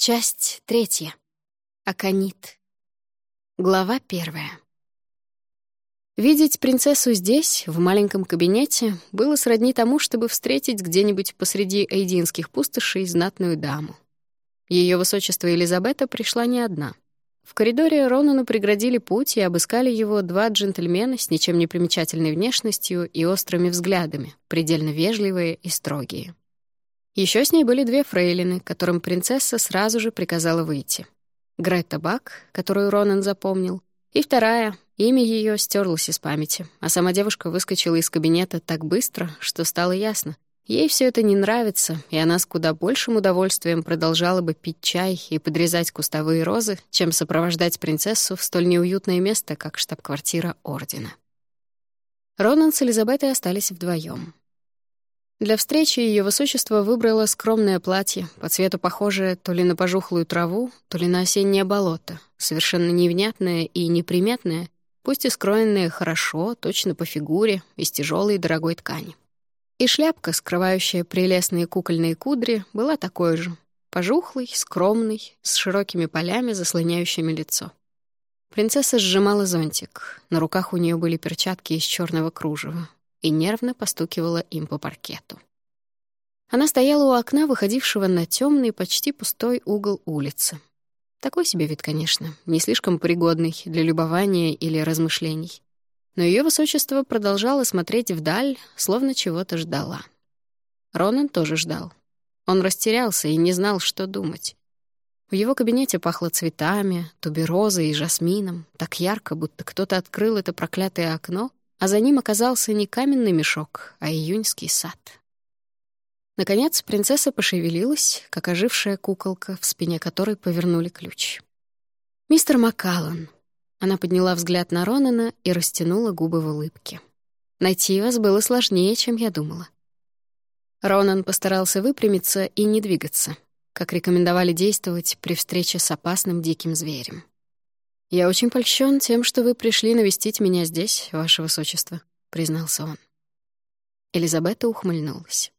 Часть третья. Аконит. Глава первая. Видеть принцессу здесь, в маленьком кабинете, было сродни тому, чтобы встретить где-нибудь посреди эйдинских пустошей знатную даму. Ее высочество Елизабета пришла не одна. В коридоре Ронану преградили путь и обыскали его два джентльмена с ничем не примечательной внешностью и острыми взглядами, предельно вежливые и строгие. Еще с ней были две фрейлины, которым принцесса сразу же приказала выйти. Гретта Бак, которую Ронан запомнил, и вторая, имя ее стерлось из памяти, а сама девушка выскочила из кабинета так быстро, что стало ясно. Ей все это не нравится, и она с куда большим удовольствием продолжала бы пить чай и подрезать кустовые розы, чем сопровождать принцессу в столь неуютное место, как штаб-квартира Ордена. Ронан с Элизабетой остались вдвоем. Для встречи ее высочество выбрало скромное платье, по цвету похожее то ли на пожухлую траву, то ли на осеннее болото, совершенно невнятное и неприметное, пусть и скроенное хорошо, точно по фигуре, из тяжелой и дорогой ткани. И шляпка, скрывающая прелестные кукольные кудри, была такой же, пожухлой, скромной, с широкими полями, заслоняющими лицо. Принцесса сжимала зонтик. На руках у нее были перчатки из черного кружева и нервно постукивала им по паркету. Она стояла у окна, выходившего на темный, почти пустой угол улицы. Такой себе вид, конечно, не слишком пригодный для любования или размышлений. Но ее высочество продолжало смотреть вдаль, словно чего-то ждала. Ронан тоже ждал. Он растерялся и не знал, что думать. В его кабинете пахло цветами, туберозой и жасмином, так ярко, будто кто-то открыл это проклятое окно а за ним оказался не каменный мешок, а июньский сад. Наконец принцесса пошевелилась, как ожившая куколка, в спине которой повернули ключ. «Мистер Маккаллан». Она подняла взгляд на Ронана и растянула губы в улыбке. «Найти вас было сложнее, чем я думала». Ронан постарался выпрямиться и не двигаться, как рекомендовали действовать при встрече с опасным диким зверем. «Я очень польщен тем, что вы пришли навестить меня здесь, ваше высочество», — признался он. Элизабета ухмыльнулась.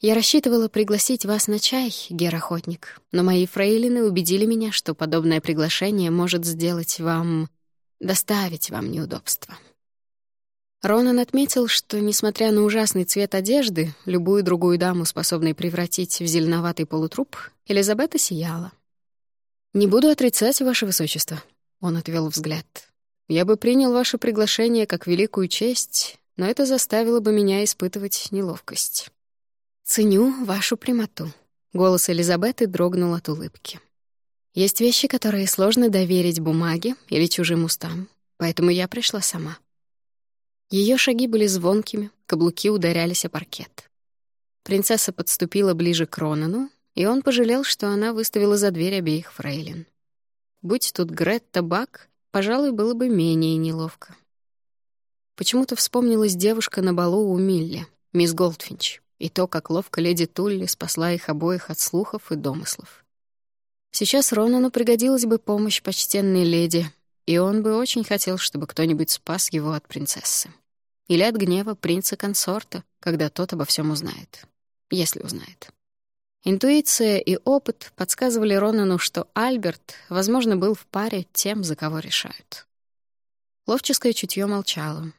«Я рассчитывала пригласить вас на чай, гер-охотник, но мои фрейлины убедили меня, что подобное приглашение может сделать вам... доставить вам неудобства». Ронан отметил, что, несмотря на ужасный цвет одежды, любую другую даму, способной превратить в зеленоватый полутруп, Элизабета сияла. «Не буду отрицать, ваше высочество», он отвел взгляд. «Я бы принял ваше приглашение как великую честь, но это заставило бы меня испытывать неловкость». «Ценю вашу прямоту», — голос Элизабеты дрогнул от улыбки. «Есть вещи, которые сложно доверить бумаге или чужим устам, поэтому я пришла сама». Ее шаги были звонкими, каблуки ударялись о паркет. Принцесса подступила ближе к Ронану, и он пожалел, что она выставила за дверь обеих фрейлин. Будь тут Гретта Бак, пожалуй, было бы менее неловко. Почему-то вспомнилась девушка на балу у Милли, мисс Голдфинч, и то, как ловко леди Тулли спасла их обоих от слухов и домыслов. Сейчас Ронану пригодилась бы помощь почтенной леди, и он бы очень хотел, чтобы кто-нибудь спас его от принцессы. Или от гнева принца-консорта, когда тот обо всем узнает. Если узнает. Интуиция и опыт подсказывали Ронану, что Альберт, возможно, был в паре тем, за кого решают. Ловческое чутье молчало.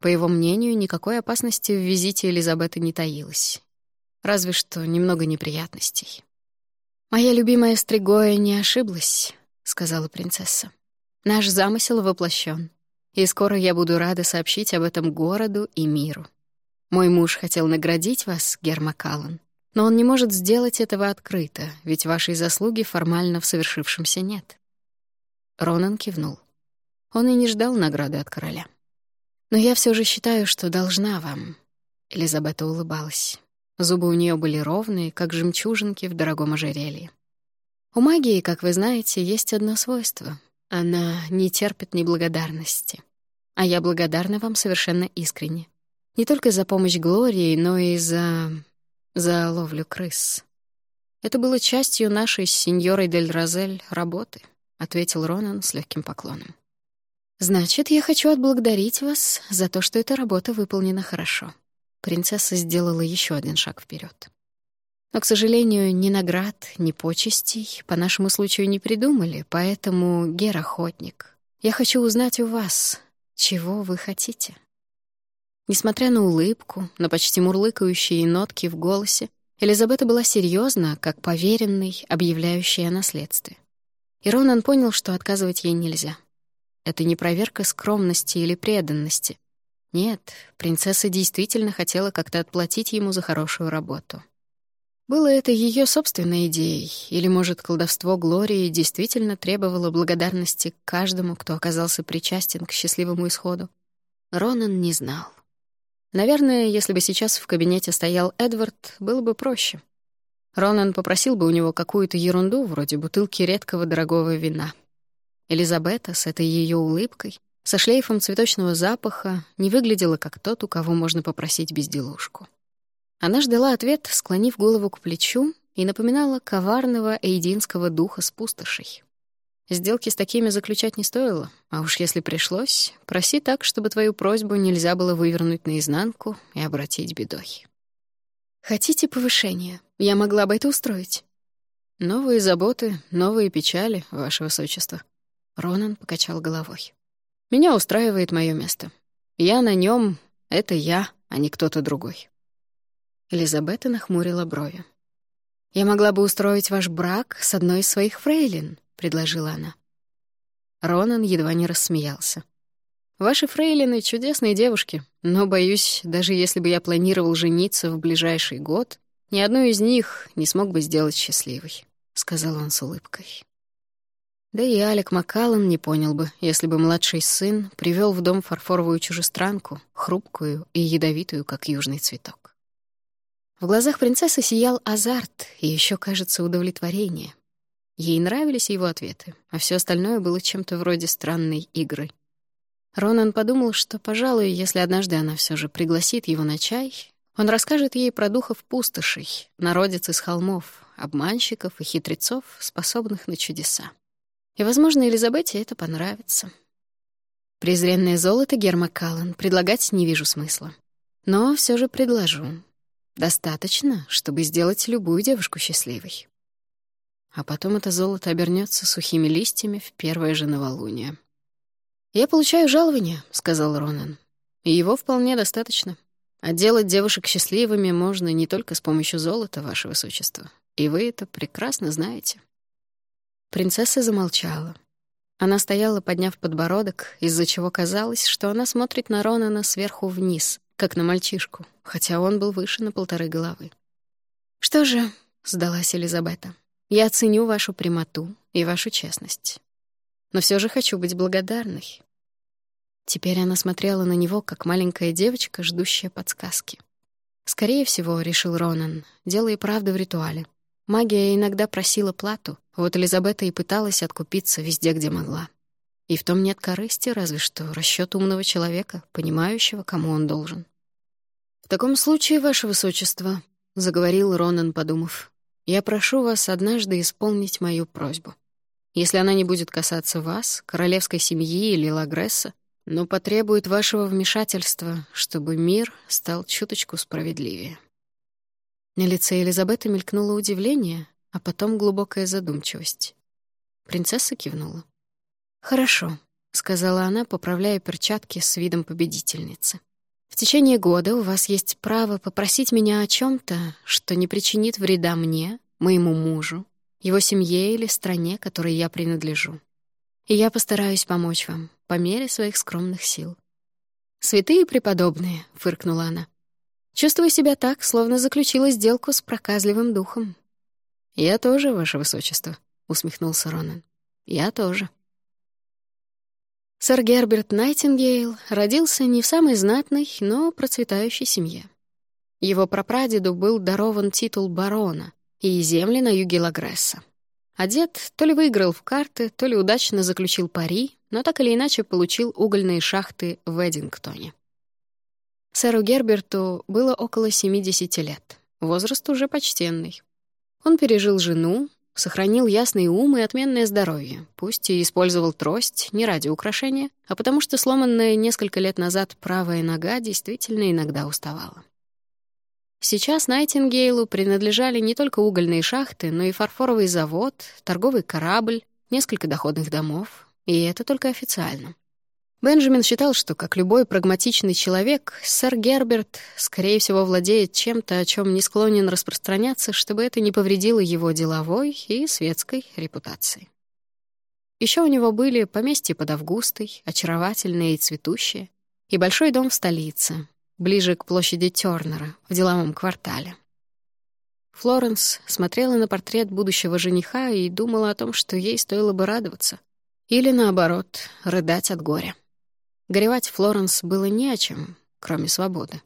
По его мнению, никакой опасности в визите Элизабеты не таилось. Разве что немного неприятностей. «Моя любимая Стригоя не ошиблась», — сказала принцесса. «Наш замысел воплощен, и скоро я буду рада сообщить об этом городу и миру. Мой муж хотел наградить вас, Герма Каллан, но он не может сделать этого открыто, ведь вашей заслуги формально в совершившемся нет. Ронан кивнул. Он и не ждал награды от короля. «Но я все же считаю, что должна вам». Элизабета улыбалась. Зубы у нее были ровные, как жемчужинки в дорогом ожерелье. У магии, как вы знаете, есть одно свойство. Она не терпит неблагодарности. А я благодарна вам совершенно искренне. Не только за помощь Глории, но и за за ловлю крыс. Это было частью нашей с сеньорой Дель Розель работы, ответил Ронан с легким поклоном. Значит, я хочу отблагодарить вас за то, что эта работа выполнена хорошо. Принцесса сделала еще один шаг вперед. Но, к сожалению, ни наград, ни почестей по нашему случаю не придумали, поэтому, Гер-охотник, я хочу узнать у вас, чего вы хотите. Несмотря на улыбку, на почти мурлыкающие нотки в голосе, Элизабета была серьезна, как поверенный, объявляющий о наследстве. И Ронан понял, что отказывать ей нельзя. Это не проверка скромности или преданности. Нет, принцесса действительно хотела как-то отплатить ему за хорошую работу. Было это ее собственной идеей, или, может, колдовство Глории действительно требовало благодарности каждому, кто оказался причастен к счастливому исходу? Ронан не знал. Наверное, если бы сейчас в кабинете стоял Эдвард, было бы проще. Ронан попросил бы у него какую-то ерунду, вроде бутылки редкого дорогого вина. Элизабета с этой ее улыбкой, со шлейфом цветочного запаха, не выглядела как тот, у кого можно попросить безделушку. Она ждала ответ, склонив голову к плечу, и напоминала коварного эйдинского духа с пустошей. Сделки с такими заключать не стоило, а уж если пришлось, проси так, чтобы твою просьбу нельзя было вывернуть наизнанку и обратить бедой. «Хотите повышения? Я могла бы это устроить». «Новые заботы, новые печали, ваше высочество». Ронан покачал головой. «Меня устраивает мое место. Я на нем, это я, а не кто-то другой». Элизабета нахмурила брови. «Я могла бы устроить ваш брак с одной из своих фрейлин», — предложила она. Ронан едва не рассмеялся. «Ваши фрейлины — чудесные девушки, но, боюсь, даже если бы я планировал жениться в ближайший год, ни одну из них не смог бы сделать счастливой», — сказал он с улыбкой. Да и Алек Маккаллан не понял бы, если бы младший сын привел в дом фарфоровую чужестранку, хрупкую и ядовитую, как южный цветок. В глазах принцессы сиял азарт и еще, кажется, удовлетворение. Ей нравились его ответы, а все остальное было чем-то вроде странной игры. Ронан подумал, что, пожалуй, если однажды она все же пригласит его на чай, он расскажет ей про духов пустошей, народец из холмов, обманщиков и хитрецов, способных на чудеса. И, возможно, Элизабете это понравится. Презренное золото Герма Каллан предлагать не вижу смысла. Но все же предложу. Достаточно, чтобы сделать любую девушку счастливой. А потом это золото обернется сухими листьями в первое же новолуние. «Я получаю жалование», — сказал Ронан. «И его вполне достаточно. А делать девушек счастливыми можно не только с помощью золота, ваше высочество. И вы это прекрасно знаете». Принцесса замолчала. Она стояла, подняв подбородок, из-за чего казалось, что она смотрит на Ронана сверху вниз, как на мальчишку, хотя он был выше на полторы головы. «Что же», — сдалась Елизабета, — «я ценю вашу прямоту и вашу честность. Но все же хочу быть благодарной». Теперь она смотрела на него, как маленькая девочка, ждущая подсказки. «Скорее всего», — решил Ронан, — «дело и правда в ритуале. Магия иногда просила плату, вот Элизабета и пыталась откупиться везде, где могла. И в том нет корысти, разве что расчёт умного человека, понимающего, кому он должен. «В таком случае, ваше высочество», — заговорил Ронан, подумав, «я прошу вас однажды исполнить мою просьбу. Если она не будет касаться вас, королевской семьи или Лагресса, но потребует вашего вмешательства, чтобы мир стал чуточку справедливее». На лице Елизабеты мелькнуло удивление, а потом глубокая задумчивость. Принцесса кивнула. «Хорошо», — сказала она, поправляя перчатки с видом победительницы. В течение года у вас есть право попросить меня о чем то что не причинит вреда мне, моему мужу, его семье или стране, которой я принадлежу. И я постараюсь помочь вам по мере своих скромных сил. «Святые преподобные», — фыркнула она. «Чувствую себя так, словно заключила сделку с проказливым духом». «Я тоже, ваше высочество», — усмехнулся Ронан. «Я тоже». Сэр Герберт Найтингейл родился не в самой знатной, но процветающей семье. Его прапрадеду был дарован титул барона и земли на юге Лагресса. А дед то ли выиграл в карты, то ли удачно заключил пари, но так или иначе получил угольные шахты в Эдингтоне. Сэру Герберту было около 70 лет, возраст уже почтенный. Он пережил жену, Сохранил ясный ум и отменное здоровье, пусть и использовал трость не ради украшения, а потому что сломанная несколько лет назад правая нога действительно иногда уставала. Сейчас Найтингейлу принадлежали не только угольные шахты, но и фарфоровый завод, торговый корабль, несколько доходных домов. И это только официально. Бенджамин считал, что, как любой прагматичный человек, сэр Герберт, скорее всего, владеет чем-то, о чем не склонен распространяться, чтобы это не повредило его деловой и светской репутации. Еще у него были поместье под Августой, очаровательные и цветущие, и большой дом в столице, ближе к площади Тёрнера, в деловом квартале. Флоренс смотрела на портрет будущего жениха и думала о том, что ей стоило бы радоваться. Или, наоборот, рыдать от горя. Горевать Флоренс было не о чем, кроме свободы.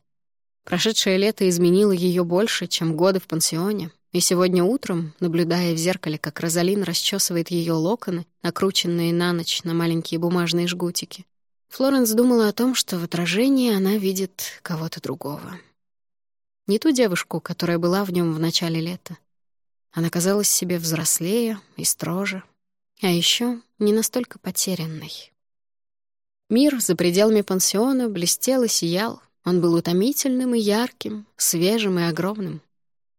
Прошедшее лето изменило ее больше, чем годы в пансионе, и сегодня утром, наблюдая в зеркале, как Розалин расчесывает ее локоны, накрученные на ночь на маленькие бумажные жгутики, Флоренс думала о том, что в отражении она видит кого-то другого. Не ту девушку, которая была в нем в начале лета. Она казалась себе взрослее и строже, а еще не настолько потерянной. Мир за пределами пансиона блестел и сиял. Он был утомительным и ярким, свежим и огромным.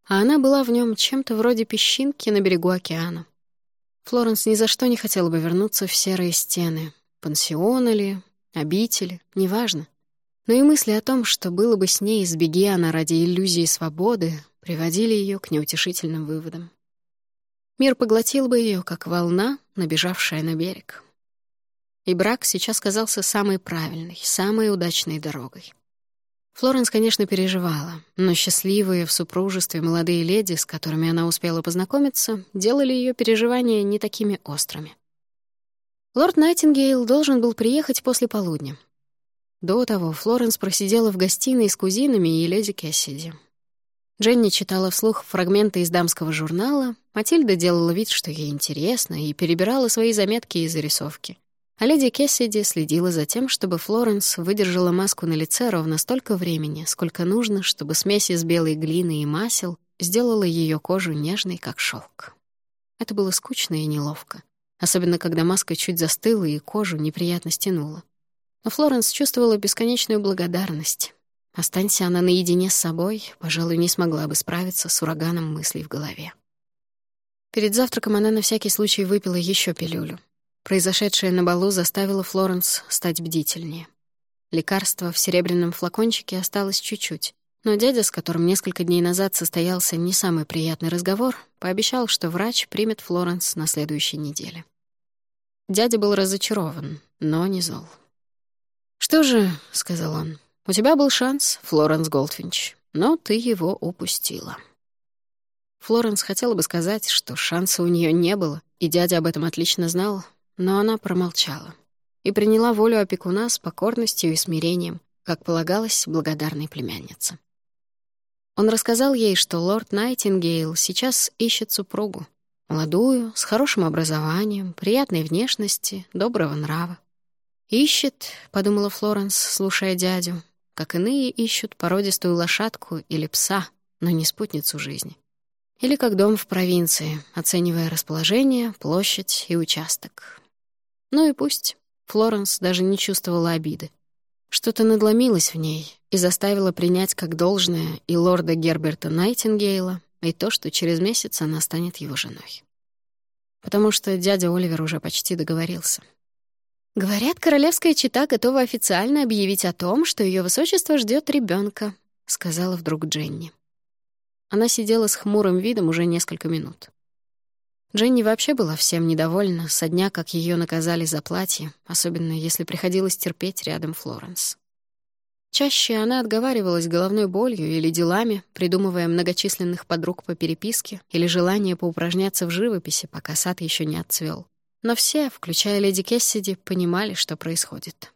А она была в нем чем-то вроде песчинки на берегу океана. Флоренс ни за что не хотела бы вернуться в серые стены. Пансиона ли, обители, неважно. Но и мысли о том, что было бы с ней, избеги она ради иллюзии свободы, приводили ее к неутешительным выводам. Мир поглотил бы ее, как волна, набежавшая на берег. И брак сейчас казался самой правильной, самой удачной дорогой. Флоренс, конечно, переживала, но счастливые в супружестве молодые леди, с которыми она успела познакомиться, делали ее переживания не такими острыми. Лорд Найтингейл должен был приехать после полудня. До того Флоренс просидела в гостиной с кузинами и леди Кэссиди. Дженни читала вслух фрагменты из дамского журнала, Матильда делала вид, что ей интересно, и перебирала свои заметки и зарисовки. А леди Кессиди следила за тем, чтобы Флоренс выдержала маску на лице ровно столько времени, сколько нужно, чтобы смесь из белой глины и масел сделала ее кожу нежной, как шелк. Это было скучно и неловко особенно когда маска чуть застыла и кожу неприятно стянула. Но Флоренс чувствовала бесконечную благодарность. Останься она наедине с собой, пожалуй, не смогла бы справиться с ураганом мыслей в голове. Перед завтраком она на всякий случай выпила еще пилюлю. Произошедшее на балу заставило Флоренс стать бдительнее. Лекарство в серебряном флакончике осталось чуть-чуть, но дядя, с которым несколько дней назад состоялся не самый приятный разговор, пообещал, что врач примет Флоренс на следующей неделе. Дядя был разочарован, но не зол. «Что же», — сказал он, — «у тебя был шанс, Флоренс Голдфинч, но ты его упустила». Флоренс хотела бы сказать, что шанса у нее не было, и дядя об этом отлично знал, но она промолчала и приняла волю опекуна с покорностью и смирением, как полагалось благодарной племяннице. Он рассказал ей, что лорд Найтингейл сейчас ищет супругу. Молодую, с хорошим образованием, приятной внешности, доброго нрава. «Ищет», — подумала Флоренс, слушая дядю, как иные ищут породистую лошадку или пса, но не спутницу жизни. Или как дом в провинции, оценивая расположение, площадь и участок. Ну и пусть. Флоренс даже не чувствовала обиды. Что-то надломилось в ней и заставило принять как должное и лорда Герберта Найтингейла, и то, что через месяц она станет его женой. Потому что дядя Оливер уже почти договорился. «Говорят, королевская чита готова официально объявить о том, что ее высочество ждет ребенка, сказала вдруг Дженни. Она сидела с хмурым видом уже несколько минут. Дженни вообще была всем недовольна со дня, как ее наказали за платье, особенно если приходилось терпеть рядом Флоренс. Чаще она отговаривалась головной болью или делами, придумывая многочисленных подруг по переписке или желание поупражняться в живописи, пока сад еще не отцвел. Но все, включая леди Кессиди, понимали, что происходит.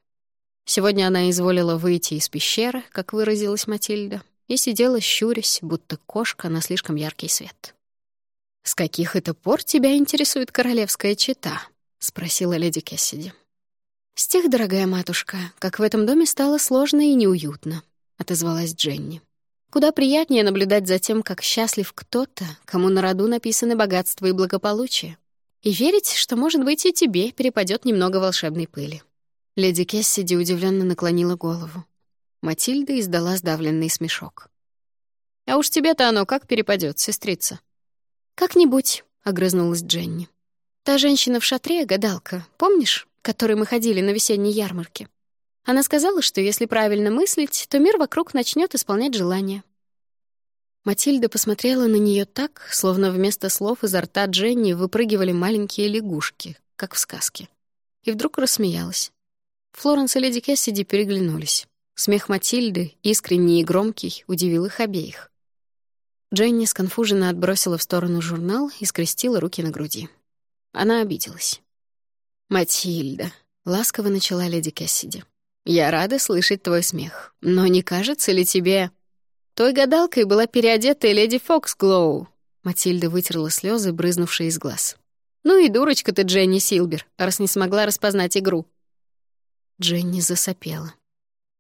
Сегодня она изволила выйти из пещеры, как выразилась Матильда, и сидела щурясь, будто кошка на слишком яркий свет. «С каких это пор тебя интересует королевская чета?» — спросила леди Кессиди. «С тех, дорогая матушка, как в этом доме стало сложно и неуютно», — отозвалась Дженни. «Куда приятнее наблюдать за тем, как счастлив кто-то, кому на роду написаны богатство и благополучие, и верить, что, может быть, и тебе перепадет немного волшебной пыли». Леди Кессиди удивленно наклонила голову. Матильда издала сдавленный смешок. А уж тебе-то оно как перепадет, сестрица?» «Как-нибудь», — огрызнулась Дженни. «Та женщина в шатре, гадалка, помнишь, которой мы ходили на весенней ярмарке? Она сказала, что если правильно мыслить, то мир вокруг начнет исполнять желания. Матильда посмотрела на нее так, словно вместо слов изо рта Дженни выпрыгивали маленькие лягушки, как в сказке. И вдруг рассмеялась. Флоренс и леди Кэссиди переглянулись. Смех Матильды, искренний и громкий, удивил их обеих. Дженни сконфуженно отбросила в сторону журнал и скрестила руки на груди. Она обиделась. «Матильда», — ласково начала леди Кэссиди, — «я рада слышать твой смех, но не кажется ли тебе...» Той гадалкой была переодетая леди Фоксглоу. Матильда вытерла слезы, брызнувшие из глаз. «Ну и дурочка ты, Дженни Силбер, раз не смогла распознать игру». Дженни засопела.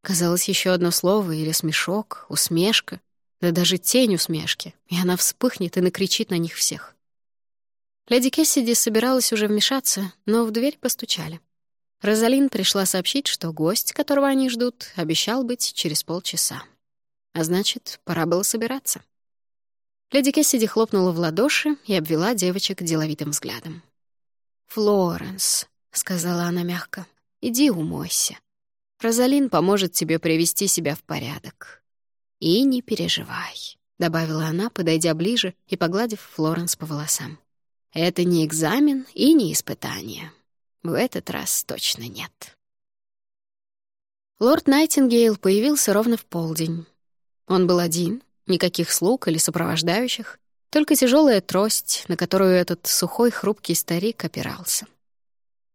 Казалось, еще одно слово или смешок, усмешка, да даже тень усмешки, и она вспыхнет и накричит на них всех. Леди Кессиди собиралась уже вмешаться, но в дверь постучали. Розалин пришла сообщить, что гость, которого они ждут, обещал быть через полчаса. А значит, пора было собираться. Леди Кэссиди хлопнула в ладоши и обвела девочек деловитым взглядом. «Флоренс», — сказала она мягко, — «иди умойся. Розалин поможет тебе привести себя в порядок. И не переживай», — добавила она, подойдя ближе и погладив Флоренс по волосам. «Это не экзамен и не испытание. В этот раз точно нет». Лорд Найтингейл появился ровно в полдень. Он был один, никаких слуг или сопровождающих, только тяжелая трость, на которую этот сухой, хрупкий старик опирался.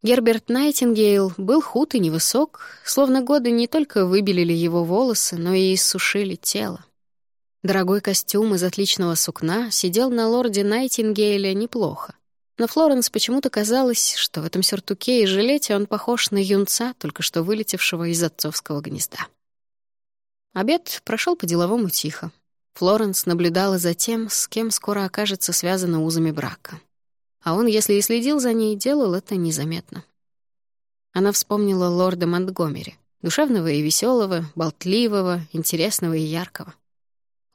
Герберт Найтингейл был худ и невысок, словно годы не только выбелили его волосы, но и иссушили тело. Дорогой костюм из отличного сукна сидел на лорде Найтингейле неплохо. Но Флоренс почему-то казалось, что в этом сюртуке и жилете он похож на юнца, только что вылетевшего из отцовского гнезда. Обед прошел по-деловому тихо. Флоренс наблюдала за тем, с кем скоро окажется связана узами брака. А он, если и следил за ней, делал это незаметно. Она вспомнила лорда Монтгомери, душевного и веселого, болтливого, интересного и яркого.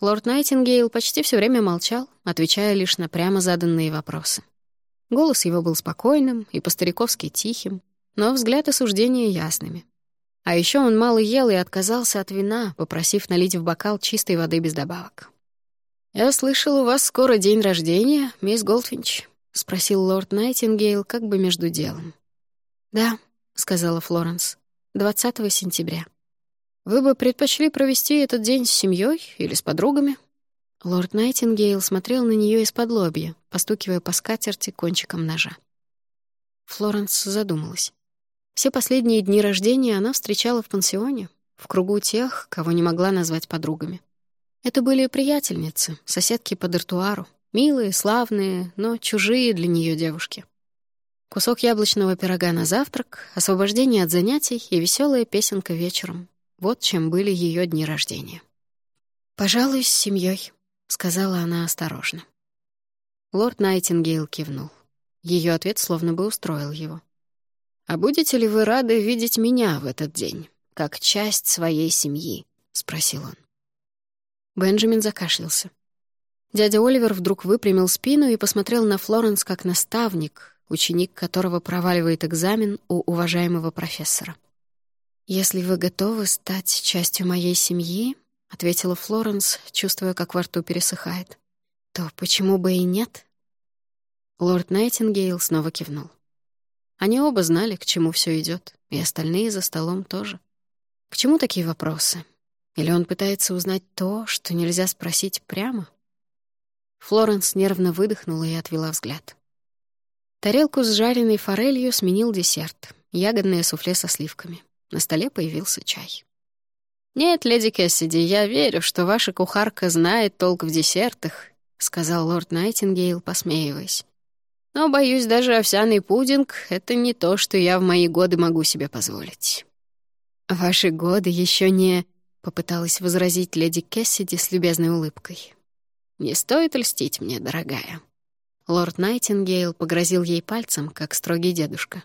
Лорд Найтингейл почти все время молчал, отвечая лишь на прямо заданные вопросы. Голос его был спокойным и по-стариковски тихим, но взгляд и суждения ясными. А еще он мало ел и отказался от вина, попросив налить в бокал чистой воды без добавок. «Я слышал, у вас скоро день рождения, мисс Голдфинч», — спросил лорд Найтингейл как бы между делом. «Да», — сказала Флоренс, — «20 сентября». «Вы бы предпочли провести этот день с семьей или с подругами?» Лорд Найтингейл смотрел на нее исподлобья, постукивая по скатерти кончиком ножа. Флоренс задумалась. Все последние дни рождения она встречала в пансионе, в кругу тех, кого не могла назвать подругами. Это были приятельницы, соседки по дартуару, милые, славные, но чужие для нее девушки. Кусок яблочного пирога на завтрак, освобождение от занятий и веселая песенка вечером. Вот чем были ее дни рождения. «Пожалуй, с семьей, сказала она осторожно. Лорд Найтингейл кивнул. Ее ответ словно бы устроил его. «А будете ли вы рады видеть меня в этот день, как часть своей семьи?» — спросил он. Бенджамин закашлялся. Дядя Оливер вдруг выпрямил спину и посмотрел на Флоренс как наставник, ученик которого проваливает экзамен у уважаемого профессора. «Если вы готовы стать частью моей семьи», — ответила Флоренс, чувствуя, как во рту пересыхает, — «то почему бы и нет?» Лорд Найтингейл снова кивнул. Они оба знали, к чему все идет, и остальные за столом тоже. К чему такие вопросы? Или он пытается узнать то, что нельзя спросить прямо? Флоренс нервно выдохнула и отвела взгляд. Тарелку с жареной форелью сменил десерт — ягодное суфле со сливками. На столе появился чай. «Нет, леди Кэссиди, я верю, что ваша кухарка знает толк в десертах», — сказал лорд Найтингейл, посмеиваясь. Но, боюсь, даже овсяный пудинг — это не то, что я в мои годы могу себе позволить. «Ваши годы еще не...» — попыталась возразить леди Кэссиди с любезной улыбкой. «Не стоит льстить мне, дорогая». Лорд Найтингейл погрозил ей пальцем, как строгий дедушка.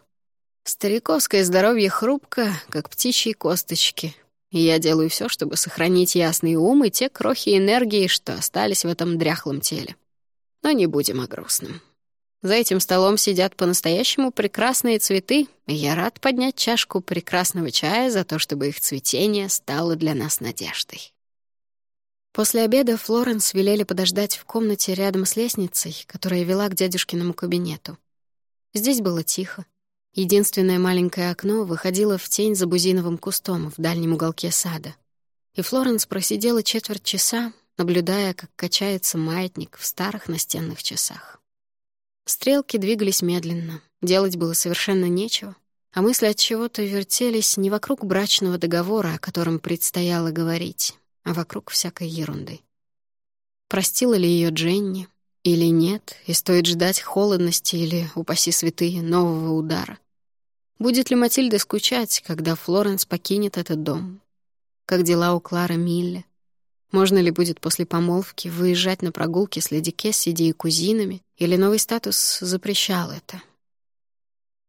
«Стариковское здоровье хрупко, как птичьи косточки. я делаю все, чтобы сохранить ясный ум и те крохи энергии, что остались в этом дряхлом теле. Но не будем о грустном. За этим столом сидят по-настоящему прекрасные цветы, и я рад поднять чашку прекрасного чая за то, чтобы их цветение стало для нас надеждой. После обеда Флоренс велели подождать в комнате рядом с лестницей, которая вела к дядюшкиному кабинету. Здесь было тихо. Единственное маленькое окно выходило в тень за бузиновым кустом в дальнем уголке сада. И Флоренс просидела четверть часа, наблюдая, как качается маятник в старых настенных часах. Стрелки двигались медленно, делать было совершенно нечего, а мысли от чего-то вертелись не вокруг брачного договора, о котором предстояло говорить, а вокруг всякой ерунды. Простила ли ее Дженни или нет, и стоит ждать холодности или, упаси святые, нового удара? Будет ли Матильда скучать, когда Флоренс покинет этот дом? Как дела у Клары Милли? Можно ли будет после помолвки выезжать на прогулки с леди Кессиди и кузинами, или новый статус запрещал это?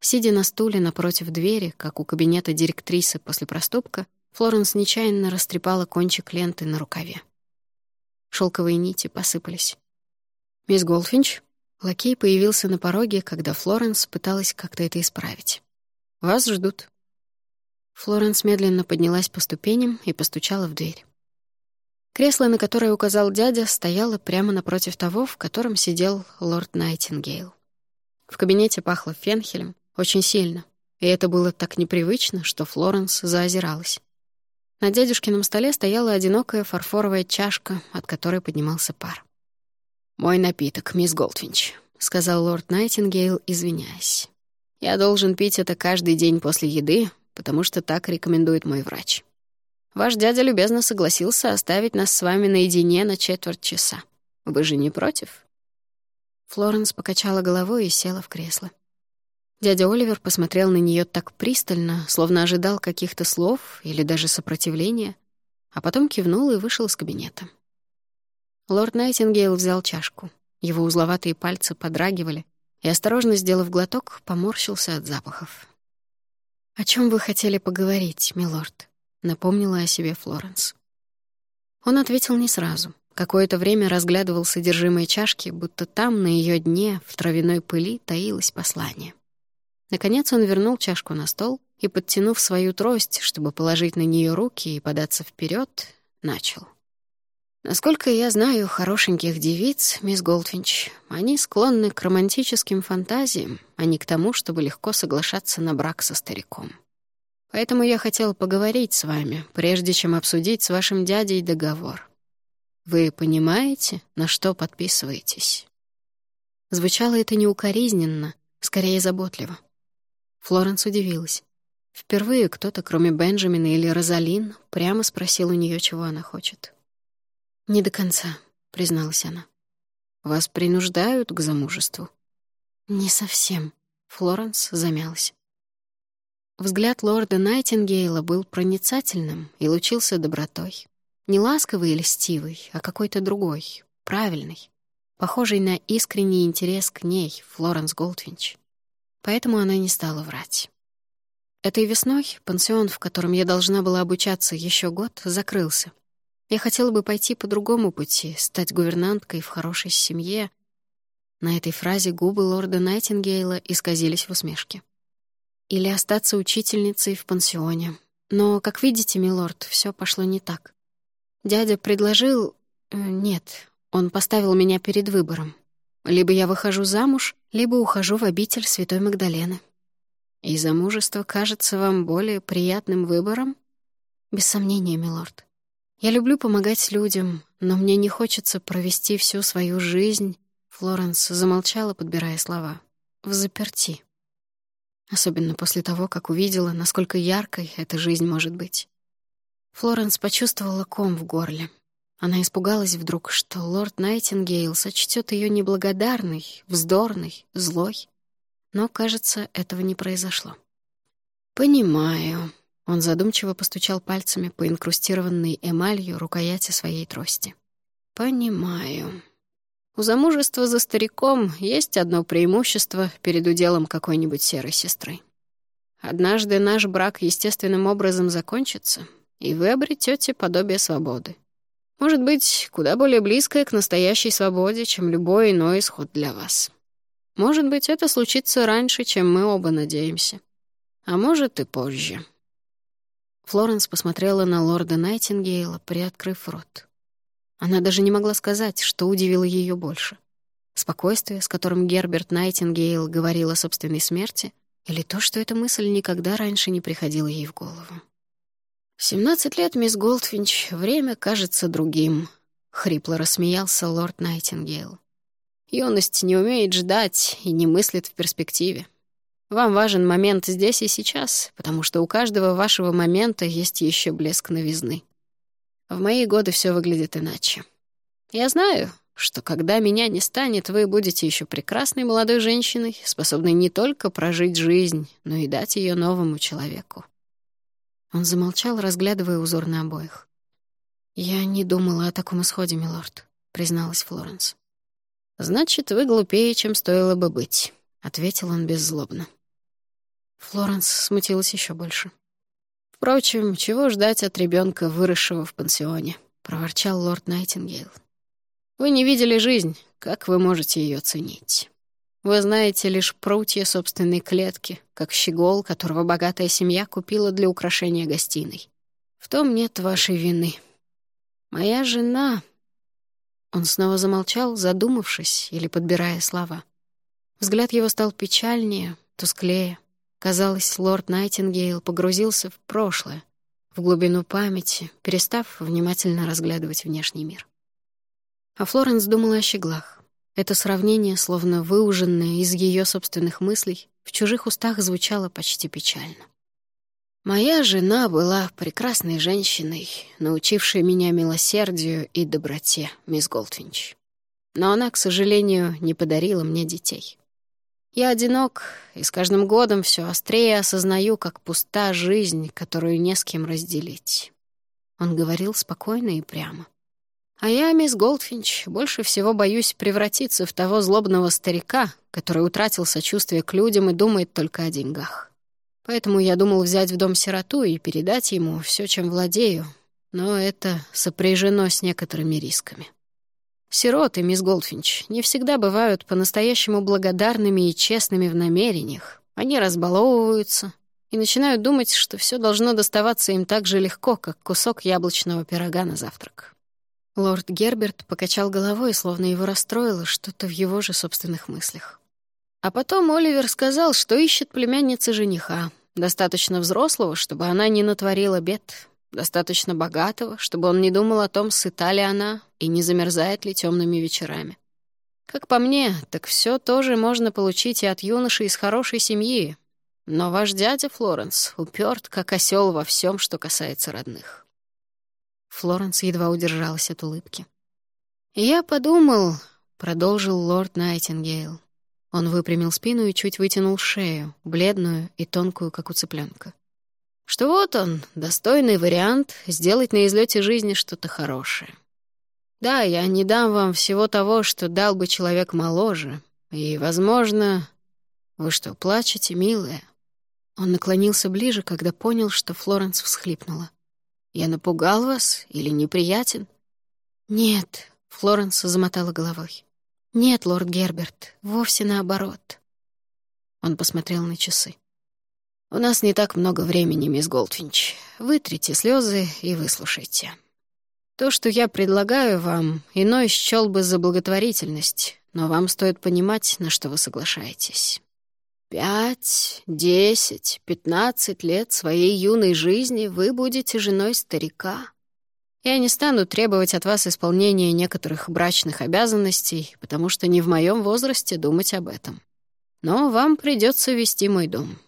Сидя на стуле напротив двери, как у кабинета директрисы после проступка, Флоренс нечаянно растрепала кончик ленты на рукаве. Шелковые нити посыпались. «Мисс Голфинч?» Лакей появился на пороге, когда Флоренс пыталась как-то это исправить. «Вас ждут». Флоренс медленно поднялась по ступеням и постучала в дверь. Кресло, на которое указал дядя, стояло прямо напротив того, в котором сидел лорд Найтингейл. В кабинете пахло фенхелем, очень сильно, и это было так непривычно, что Флоренс заозиралась. На дядюшкином столе стояла одинокая фарфоровая чашка, от которой поднимался пар. «Мой напиток, мисс Голдвинч», — сказал лорд Найтингейл, извиняясь. «Я должен пить это каждый день после еды, потому что так рекомендует мой врач. Ваш дядя любезно согласился оставить нас с вами наедине на четверть часа. Вы же не против?» Флоренс покачала головой и села в кресло. Дядя Оливер посмотрел на нее так пристально, словно ожидал каких-то слов или даже сопротивления, а потом кивнул и вышел из кабинета. Лорд Найтингейл взял чашку. Его узловатые пальцы подрагивали, и, осторожно сделав глоток, поморщился от запахов. «О чем вы хотели поговорить, милорд?» — напомнила о себе Флоренс. Он ответил не сразу. Какое-то время разглядывал содержимое чашки, будто там, на ее дне, в травяной пыли, таилось послание. Наконец он вернул чашку на стол и, подтянув свою трость, чтобы положить на нее руки и податься вперед, начал. Насколько я знаю хорошеньких девиц, мисс Голдвинч, они склонны к романтическим фантазиям, а не к тому, чтобы легко соглашаться на брак со стариком. Поэтому я хотел поговорить с вами, прежде чем обсудить с вашим дядей договор. Вы понимаете, на что подписываетесь?» Звучало это неукоризненно, скорее заботливо. Флоренс удивилась. Впервые кто-то, кроме Бенджамина или Розалин, прямо спросил у нее, чего она хочет. «Не до конца», — призналась она. «Вас принуждают к замужеству?» «Не совсем», — Флоренс замялась. Взгляд лорда Найтингейла был проницательным и лучился добротой. Не ласковый и льстивый, а какой-то другой, правильный, похожий на искренний интерес к ней, Флоренс Голдвинч поэтому она не стала врать. Этой весной пансион, в котором я должна была обучаться еще год, закрылся. Я хотела бы пойти по другому пути, стать гувернанткой в хорошей семье. На этой фразе губы лорда Найтингейла исказились в усмешке. Или остаться учительницей в пансионе. Но, как видите, милорд, все пошло не так. Дядя предложил... Э, нет, он поставил меня перед выбором. Либо я выхожу замуж, либо ухожу в обитель Святой Магдалены. И замужество кажется вам более приятным выбором? Без сомнения, милорд. Я люблю помогать людям, но мне не хочется провести всю свою жизнь. Флоренс замолчала, подбирая слова. В заперти. Особенно после того, как увидела, насколько яркой эта жизнь может быть. Флоренс почувствовала ком в горле. Она испугалась вдруг, что лорд Найтингейл сочтет ее неблагодарной, вздорной, злой. Но, кажется, этого не произошло. «Понимаю». Он задумчиво постучал пальцами по инкрустированной эмалью рукояти своей трости. «Понимаю. У замужества за стариком есть одно преимущество перед уделом какой-нибудь серой сестры. Однажды наш брак естественным образом закончится, и вы обретете подобие свободы. Может быть, куда более близкое к настоящей свободе, чем любой иной исход для вас. Может быть, это случится раньше, чем мы оба надеемся. А может, и позже. Флоренс посмотрела на лорда Найтингейла, приоткрыв рот. Она даже не могла сказать, что удивило ее больше. Спокойствие, с которым Герберт Найтингейл говорил о собственной смерти, или то, что эта мысль никогда раньше не приходила ей в голову. «Семнадцать лет, мисс Голдфинч, время кажется другим», — хрипло рассмеялся лорд Найтингейл. «Юность не умеет ждать и не мыслит в перспективе. Вам важен момент здесь и сейчас, потому что у каждого вашего момента есть еще блеск новизны. В мои годы все выглядит иначе. Я знаю, что когда меня не станет, вы будете еще прекрасной молодой женщиной, способной не только прожить жизнь, но и дать ее новому человеку. Он замолчал, разглядывая узор на обоих. «Я не думала о таком исходе, милорд», — призналась Флоренс. «Значит, вы глупее, чем стоило бы быть», — ответил он беззлобно. Флоренс смутилась еще больше. «Впрочем, чего ждать от ребенка, выросшего в пансионе?» — проворчал лорд Найтингейл. «Вы не видели жизнь, как вы можете ее ценить? Вы знаете лишь прутья собственной клетки, как щегол, которого богатая семья купила для украшения гостиной. В том нет вашей вины. Моя жена...» Он снова замолчал, задумавшись или подбирая слова. Взгляд его стал печальнее, тусклее. Казалось, лорд Найтингейл погрузился в прошлое, в глубину памяти, перестав внимательно разглядывать внешний мир. А Флоренс думала о щеглах. Это сравнение, словно выуженное из ее собственных мыслей, в чужих устах звучало почти печально. «Моя жена была прекрасной женщиной, научившей меня милосердию и доброте, мисс Голдвинч. Но она, к сожалению, не подарила мне детей. Я одинок, и с каждым годом все острее осознаю, как пуста жизнь, которую не с кем разделить. Он говорил спокойно и прямо. А я, мисс Голдфинч, больше всего боюсь превратиться в того злобного старика, который утратил сочувствие к людям и думает только о деньгах. Поэтому я думал взять в дом сироту и передать ему все, чем владею, но это сопряжено с некоторыми рисками. Сироты, мисс Голдфинч, не всегда бывают по-настоящему благодарными и честными в намерениях. Они разбаловываются и начинают думать, что все должно доставаться им так же легко, как кусок яблочного пирога на завтрак. Лорд Герберт покачал головой, словно его расстроило что-то в его же собственных мыслях. А потом Оливер сказал, что ищет племянницы жениха, достаточно взрослого, чтобы она не натворила бед, достаточно богатого, чтобы он не думал о том, сыта ли она и не замерзает ли темными вечерами. Как по мне, так все тоже можно получить и от юноши из хорошей семьи. Но ваш дядя Флоренс уперт, как осел во всем, что касается родных. Флоренс едва удержалась от улыбки. «Я подумал», — продолжил лорд Найтингейл. Он выпрямил спину и чуть вытянул шею, бледную и тонкую, как у цыпленка что вот он, достойный вариант сделать на излете жизни что-то хорошее. Да, я не дам вам всего того, что дал бы человек моложе, и, возможно... Вы что, плачете, милая?» Он наклонился ближе, когда понял, что Флоренс всхлипнула. «Я напугал вас или неприятен?» «Нет», — Флоренс замотала головой. «Нет, лорд Герберт, вовсе наоборот». Он посмотрел на часы. «У нас не так много времени, мисс Голдфинч. Вытрите слезы и выслушайте. То, что я предлагаю вам, иной счёл бы за благотворительность, но вам стоит понимать, на что вы соглашаетесь. Пять, десять, пятнадцать лет своей юной жизни вы будете женой старика. Я не стану требовать от вас исполнения некоторых брачных обязанностей, потому что не в моем возрасте думать об этом. Но вам придется вести мой дом»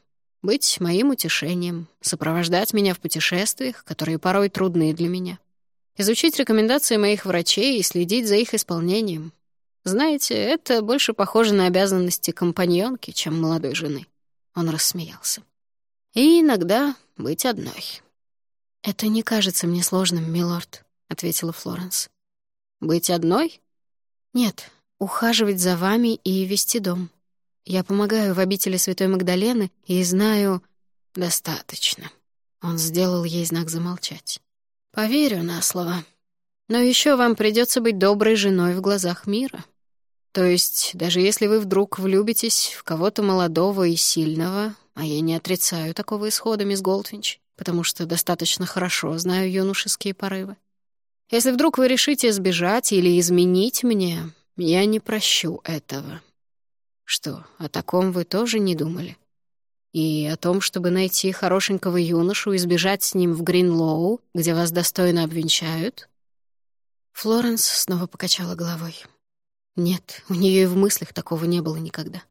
быть моим утешением, сопровождать меня в путешествиях, которые порой трудные для меня, изучить рекомендации моих врачей и следить за их исполнением. Знаете, это больше похоже на обязанности компаньонки, чем молодой жены. Он рассмеялся. И иногда быть одной. «Это не кажется мне сложным, милорд», — ответила Флоренс. «Быть одной?» «Нет, ухаживать за вами и вести дом. Я помогаю в обители Святой Магдалены и знаю... Достаточно. Он сделал ей знак замолчать. «Поверю на слово. Но еще вам придется быть доброй женой в глазах мира. То есть, даже если вы вдруг влюбитесь в кого-то молодого и сильного, а я не отрицаю такого исхода, мисс Голдвинч, потому что достаточно хорошо знаю юношеские порывы. Если вдруг вы решите сбежать или изменить мне, я не прощу этого. Что, о таком вы тоже не думали? И о том, чтобы найти хорошенького юношу и сбежать с ним в Гринлоу, где вас достойно обвенчают? Флоренс снова покачала головой. Нет, у нее и в мыслях такого не было никогда.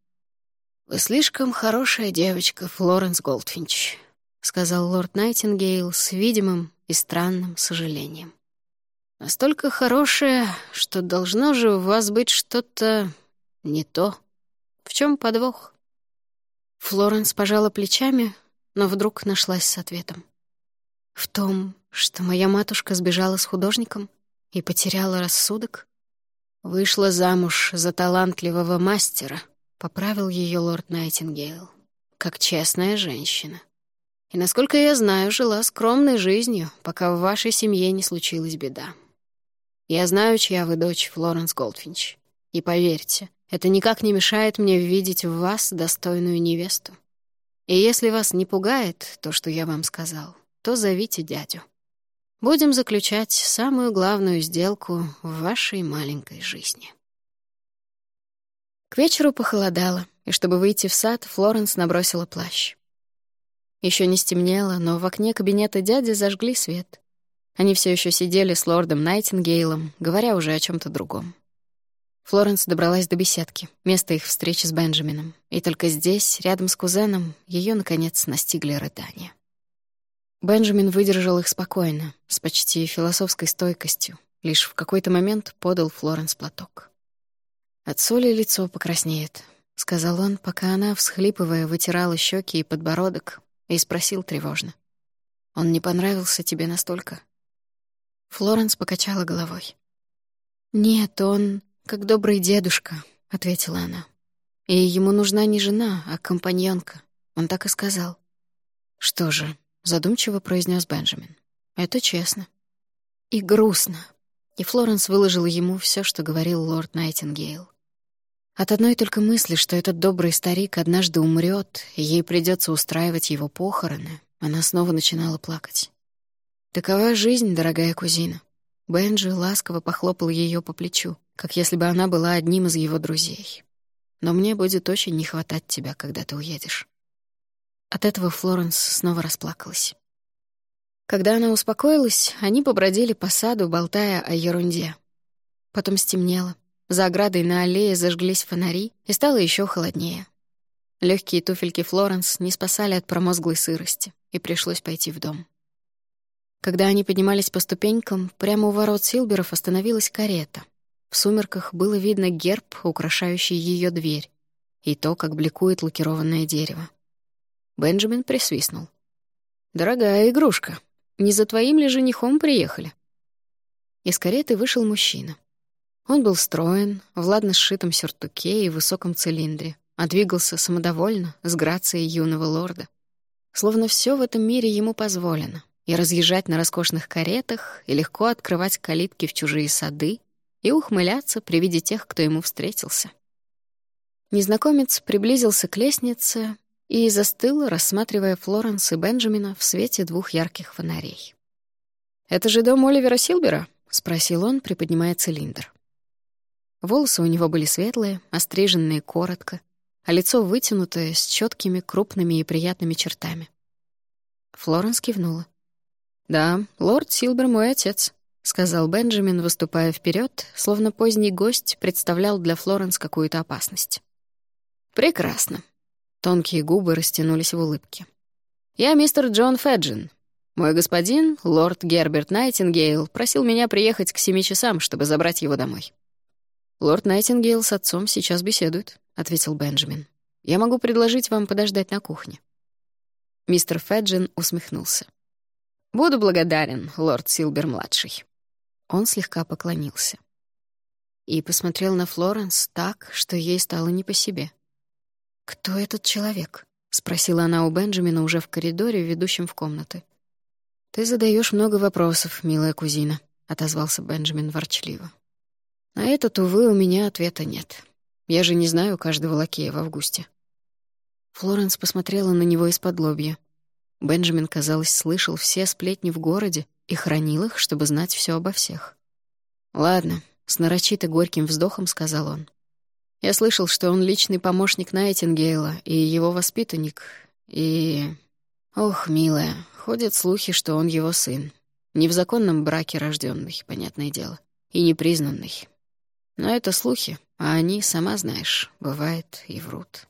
«Вы слишком хорошая девочка, Флоренс Голдфинч», — сказал лорд Найтингейл с видимым и странным сожалением. «Настолько хорошая, что должно же у вас быть что-то не то. В чем подвох?» Флоренс пожала плечами, но вдруг нашлась с ответом. «В том, что моя матушка сбежала с художником и потеряла рассудок?» Вышла замуж за талантливого мастера, поправил ее лорд Найтингейл, как честная женщина. И, насколько я знаю, жила скромной жизнью, пока в вашей семье не случилась беда. Я знаю, чья вы дочь, Флоренс Голдфинч. И поверьте, это никак не мешает мне видеть в вас достойную невесту. И если вас не пугает то, что я вам сказал, то зовите дядю. Будем заключать самую главную сделку в вашей маленькой жизни. К вечеру похолодало, и чтобы выйти в сад, Флоренс набросила плащ. Еще не стемнело, но в окне кабинета дяди зажгли свет. Они все еще сидели с лордом Найтингейлом, говоря уже о чем то другом. Флоренс добралась до беседки, места их встречи с Бенджамином, и только здесь, рядом с кузеном, ее наконец настигли рыдания. Бенджамин выдержал их спокойно, с почти философской стойкостью, лишь в какой-то момент подал Флоренс платок. «От соли лицо покраснеет», — сказал он, пока она, всхлипывая, вытирала щеки и подбородок, и спросил тревожно. «Он не понравился тебе настолько?» Флоренс покачала головой. «Нет, он как добрый дедушка», — ответила она. «И ему нужна не жена, а компаньонка. Он так и сказал». «Что же, задумчиво произнес Бенджамин. Это честно. И грустно. И Флоренс выложила ему все, что говорил лорд Найтингейл. От одной только мысли, что этот добрый старик однажды умрет, и ей придется устраивать его похороны, она снова начинала плакать. Такова жизнь, дорогая кузина. Бенджи ласково похлопал ее по плечу, как если бы она была одним из его друзей. Но мне будет очень не хватать тебя, когда ты уедешь. От этого Флоренс снова расплакалась. Когда она успокоилась, они побродили по саду, болтая о ерунде. Потом стемнело. За оградой на аллее зажглись фонари, и стало еще холоднее. Легкие туфельки Флоренс не спасали от промозглой сырости, и пришлось пойти в дом. Когда они поднимались по ступенькам, прямо у ворот Силберов остановилась карета. В сумерках было видно герб, украшающий ее дверь, и то, как бликует лакированное дерево. Бенджамин присвистнул. «Дорогая игрушка, не за твоим ли женихом приехали?» Из кареты вышел мужчина. Он был строен, в ладно сшитом сюртуке и высоком цилиндре, а двигался самодовольно, с грацией юного лорда. Словно все в этом мире ему позволено, и разъезжать на роскошных каретах, и легко открывать калитки в чужие сады, и ухмыляться при виде тех, кто ему встретился. Незнакомец приблизился к лестнице и застыл, рассматривая Флоренс и Бенджамина в свете двух ярких фонарей. «Это же дом Оливера Силбера?» — спросил он, приподнимая цилиндр. Волосы у него были светлые, остриженные коротко, а лицо вытянутое, с четкими, крупными и приятными чертами. Флоренс кивнула. «Да, лорд Силбер мой отец», — сказал Бенджамин, выступая вперед, словно поздний гость представлял для Флоренс какую-то опасность. «Прекрасно. Тонкие губы растянулись в улыбке. «Я мистер Джон Феджин. Мой господин, лорд Герберт Найтингейл, просил меня приехать к семи часам, чтобы забрать его домой». «Лорд Найтингейл с отцом сейчас беседует», — ответил Бенджамин. «Я могу предложить вам подождать на кухне». Мистер Феджин усмехнулся. «Буду благодарен, лорд Силбер-младший». Он слегка поклонился. И посмотрел на Флоренс так, что ей стало не по себе. «Кто этот человек?» — спросила она у Бенджамина уже в коридоре, ведущем в комнаты. «Ты задаешь много вопросов, милая кузина», — отозвался Бенджамин ворчливо. «На этот, увы, у меня ответа нет. Я же не знаю каждого лакея в августе». Флоренс посмотрела на него из-под лобья. Бенджамин, казалось, слышал все сплетни в городе и хранил их, чтобы знать все обо всех. «Ладно», — с нарочито горьким вздохом сказал он. «Я слышал, что он личный помощник Найтингейла и его воспитанник, и... Ох, милая, ходят слухи, что он его сын. Не в законном браке рожденный, понятное дело, и непризнанный. Но это слухи, а они, сама знаешь, бывает и врут».